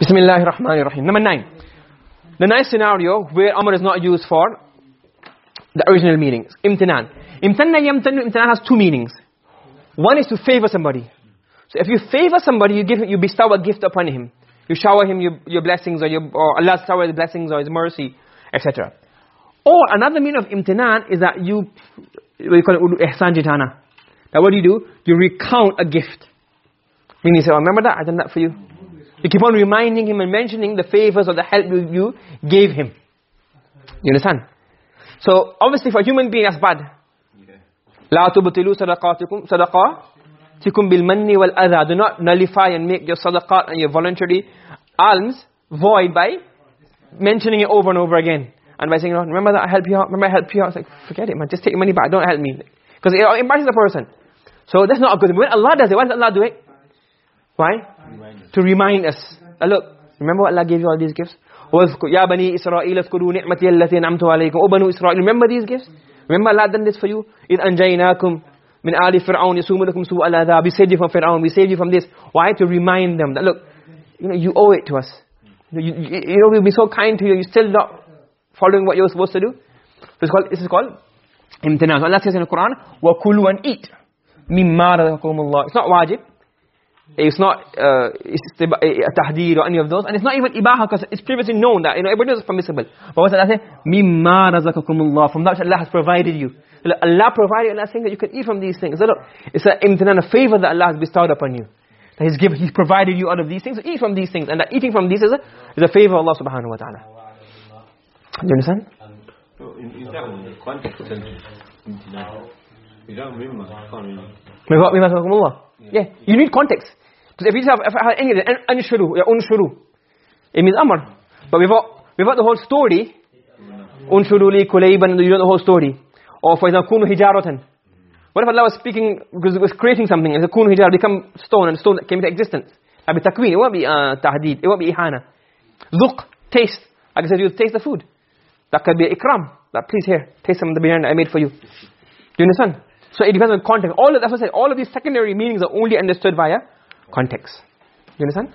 Bismillahir Rahmanir Rahim. Number 9. The nice scenario where Amr is not used for the original meanings. Imtinan. Imtanna yamtanu imtinan has two meanings. One is to favor somebody. So if you favor somebody, you give you bestow a gift upon him. You shower him your, your blessings or, your, or Allah shower his blessings or his mercy, etc. Or another meaning of imtinan is that you, what you call it, ihsan jitana. That what do you do? You recount a gift. Meaning you say, oh, remember that? I done that for you. You keep on reminding him and mentioning the favors or the help you, you gave him. You understand? So, obviously for a human being, that's bad. لا تبطلوا صدقاتكم صدقاتكم بالمن والأذى do not nullify and make your sadaqat and your voluntary alms void by mentioning it over and over again and by saying oh, remember that I helped you out remember I helped you out it's like forget it man just take your money back don't help me because it embarrasses the person so that's not a good thing when Allah does it why does Allah do it why to remind us look remember what Allah gave you all these gifts يا بني إسرائيل اذكروا نعمتي التي أنعمت عليكم O Banu Israel remember these gifts Remember Allah done this for you? إِذْ أَنْجَيْنَاكُمْ مِنْ آلِ فِرْعَوْنَ يَسُومُ سُوءَ الْعَذَابِ We saved you from Fir'aun, we saved you from this. Why? To remind them that, look, you know, you owe it to us. You, you, you know, we'll be so kind to you, you're still not following what you're supposed to do. So it's called, this is called imtinan. So Allah says in the Quran, وَكُلُوا and eat. مِمَّا رَزَقَكُمُ اللَّهِ It's not wajib. It's not uh, it's a tahdeer or any of those. And it's not even ibaha because it's previously known that, you know, everybody knows it's permissible. But what's Allah say? مِمَّا رَزَقَكُمُ اللَّهِ From that which Allah has provided you. Allah provided, Allah saying that you can eat from these things. So look, it's an imtinan, a favor that Allah has bestowed upon you. That He's given, He's provided you out of these things. So eat from these things. And that eating from these is a, is a favor of Allah subhanahu wa ta'ala. Do you understand? So in, in that context, imtinan, without mimma, can't مِمَّا really. رَزَقَكُمُ اللَّهِ Yeah, you need context. Because if you have, if I have any of it, anshuru, ya unshuru, it means amr. But without, without the whole story, unshuru li kulayban, you know the whole story. Or for example, kunu hijaratan. What if Allah was speaking, because it was creating something, and the kunu hijar become stone, and stone came into existence. That would be takween, it won't be uh, tahdid, it won't be ihana. Zuq, taste. Like I said, you taste the food. That could be ikram. That please here, taste some of the biryani I made for you. Do you understand? So it depends on context. All of, that's what I said, all of these secondary meanings are only understood via context. You understand?